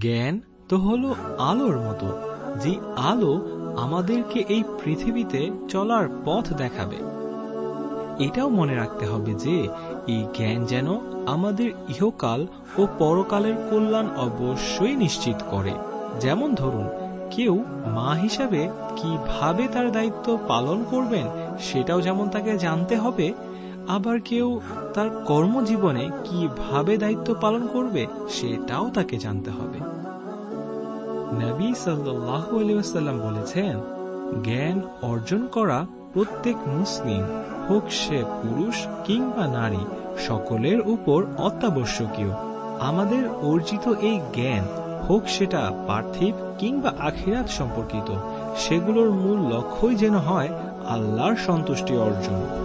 জ্ঞান তো হলো আলোর মতো, যে আলো আমাদেরকে এই পৃথিবীতে চলার পথ দেখাবে। এটাও মনে রাখতে হবে যে, এই জ্ঞান যেন আমাদের ইহকাল ও পরকালের কল্যাণ অবশ্যই নিশ্চিত করে। যেমন ধরুন, কেউ মা হিসাবে কীভাবে তার দায়িত্ব পালন করবেন, সেটাও যেমন তাকে জানতে হবে আবার কেউ তার কর্মজীবনে কীভাবে দায়িত্ব পালন করবে, সেটাও তাকে জানতে হবে। নবী আলিয়াল্লাম বলেছেন, জ্ঞান অর্জন করা প্রত্যেক মুসলিম, হোক সে পুরুষ কিংবা নারী, সকলের উপর অত্যাবশ্যকীয়। আমাদের অর্জিত এই জ্ঞান, হোক সেটা পার্থিব কিংবা আখিরাত সম্পর্কিত, সেগুলোর মূল লক্ষ্যই যেন হয় আল্লাহর সন্তুষ্টি অর্জন।